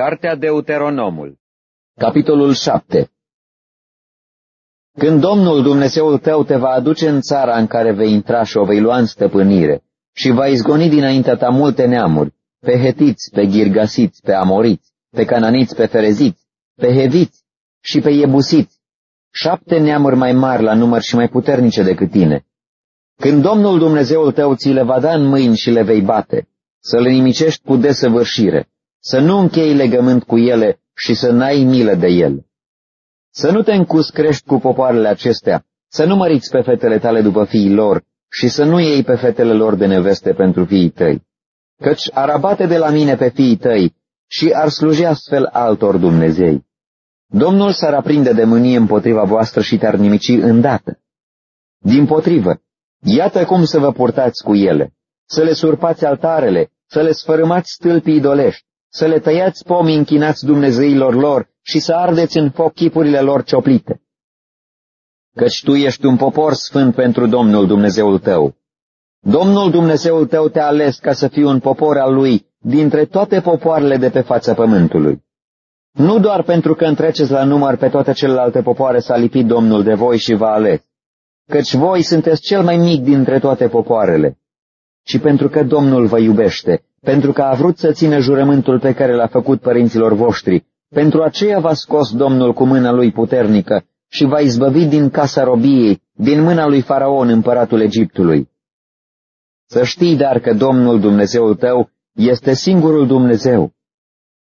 Cartea Deuteronomul. Capitolul 7 Când Domnul Dumnezeul tău te va aduce în țara în care vei intra și o vei lua în stăpânire și va izgoni dinaintea ta multe neamuri, pe hetiți, pe ghirgasiți, pe amoriți, pe cananiți, pe fereziți, pe heviți și pe iebusiți, șapte neamuri mai mari la număr și mai puternice decât tine. Când Domnul Dumnezeul tău ți le va da în mâini și le vei bate, să le nimicești cu desăvârșire, să nu închei legământ cu ele și să n-ai milă de ele. Să nu te încuscrești cu popoarele acestea, să nu măriți pe fetele tale după fiii lor și să nu iei pe fetele lor de neveste pentru fiii tăi, căci ar abate de la mine pe fiii tăi și ar sluji astfel altor Dumnezei. Domnul s-ar aprinde de mânie împotriva voastră și te-ar nimici îndată. Din potrivă, iată cum să vă purtați cu ele, să le surpați altarele, să le sfărâmați stâlpii idolești, să le tăiați pomii închinați Dumnezeilor lor și să ardeți în foc chipurile lor cioplite. Căci tu ești un popor sfânt pentru Domnul Dumnezeul tău. Domnul Dumnezeul tău te-a ales ca să fii un popor al lui dintre toate popoarele de pe fața pământului. Nu doar pentru că întreceți la număr pe toate celelalte popoare s-a lipit Domnul de voi și v-a ales, căci voi sunteți cel mai mic dintre toate popoarele, ci pentru că Domnul vă iubește pentru că a vrut să țină jurământul pe care l-a făcut părinților voștri. Pentru aceea v-a scos Domnul cu mâna lui puternică și v-a izbăvit din casa robiei, din mâna lui Faraon, împăratul Egiptului. Să știi, dar, că Domnul Dumnezeul tău este singurul Dumnezeu.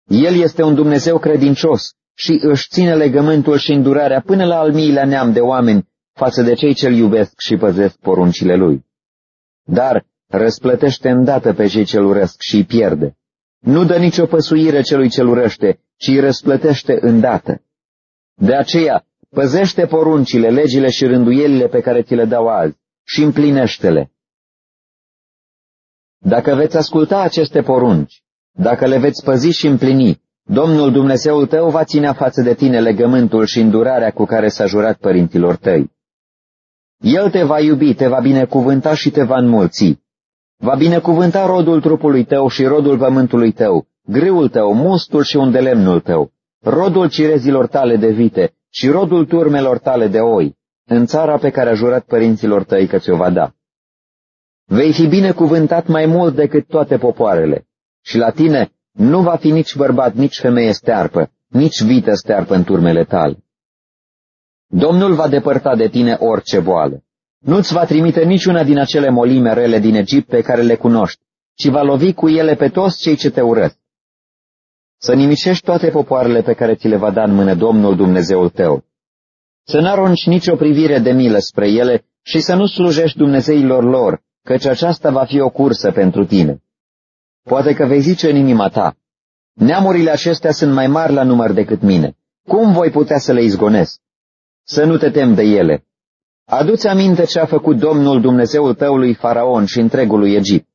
El este un Dumnezeu credincios și își ține legământul și îndurarea până la al miilea neam de oameni față de cei ce-L iubesc și păzesc poruncile Lui. Dar răsplătește îndată pe cei ce urăsc și îi pierde. Nu dă nicio păsuire celui ce urăște, ci îi răsplătește îndată. De aceea, păzește poruncile, legile și rânduielile pe care ți le dau azi și împlinește-le. Dacă veți asculta aceste porunci, dacă le veți păzi și împlini, Domnul Dumnezeul tău va ținea față de tine legământul și îndurarea cu care s-a jurat părintilor tăi. El te va iubi, te va binecuvânta și te va înmulți. Va binecuvânta rodul trupului tău și rodul pământului tău, grâul tău, mustul și undelemnul tău, rodul cirezilor tale de vite și rodul turmelor tale de oi, în țara pe care a jurat părinților tăi că ți-o va da. Vei fi binecuvântat mai mult decât toate popoarele și la tine nu va fi nici bărbat, nici femeie stearpă, nici vită stearpă în turmele tale. Domnul va depărta de tine orice boală. Nu-ți va trimite niciuna din acele molime rele din Egipt pe care le cunoști, ci va lovi cu ele pe toți cei ce te urăsc. Să nimicești toate popoarele pe care ți le va da în mână Domnul Dumnezeul tău. Să n-arunci nicio privire de milă spre ele și să nu slujești Dumnezeilor lor, căci aceasta va fi o cursă pentru tine. Poate că vei zice în inima ta, neamurile acestea sunt mai mari la număr decât mine. Cum voi putea să le izgonesc? Să nu te tem de ele, Aduți aminte ce a făcut Domnul Dumnezeul tău lui Faraon și întregului Egipt.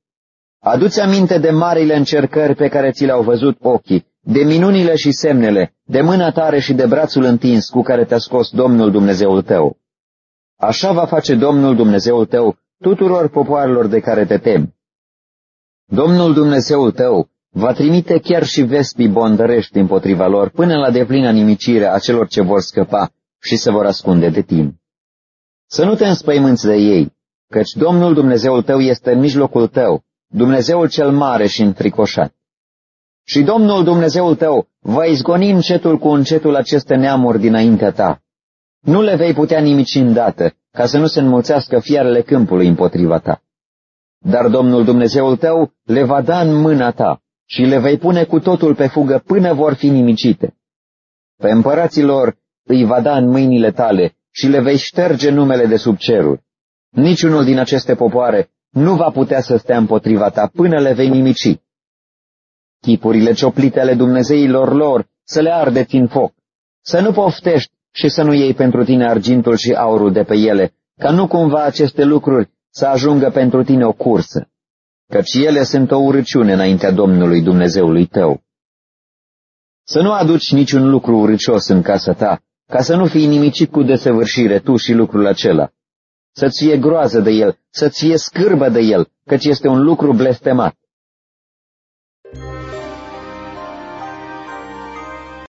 Aduți aminte de marile încercări pe care ți le-au văzut ochii, de minunile și semnele, de mâna tare și de brațul întins cu care te-a scos Domnul Dumnezeul tău. Așa va face Domnul Dumnezeul tău tuturor popoarelor de care te temi. Domnul Dumnezeul tău va trimite chiar și vespi bondărești împotriva lor până la deplină nimicire a celor ce vor scăpa și se vor ascunde de tine. Să nu te înspăimânți de ei, căci Domnul Dumnezeul tău este în mijlocul tău, Dumnezeul cel mare și înfricoșat. Și Domnul Dumnezeul tău va izgoni încetul cu încetul aceste neamuri dinaintea ta. Nu le vei putea nimici îndată, ca să nu se înmulțească fiarele câmpului împotriva ta. Dar Domnul Dumnezeul tău le va da în mâna ta și le vei pune cu totul pe fugă până vor fi nimicite. Pe împăraților îi va da în mâinile tale și le vei șterge numele de sub ceruri. Niciunul din aceste popoare nu va putea să stea împotriva ta până le vei nimici. Chipurile cioplite ale Dumnezeilor lor să le ardeți în foc, să nu poftești și să nu iei pentru tine argintul și aurul de pe ele, ca nu cumva aceste lucruri să ajungă pentru tine o cursă, căci ele sunt o urăciune înaintea Domnului Dumnezeului tău. Să nu aduci niciun lucru urâcios în casa ta, ca să nu fii nimicit cu desăvârșire tu și lucrul acela, să-ți fie groază de el, să-ți fie scârbă de el, căci este un lucru blestemat.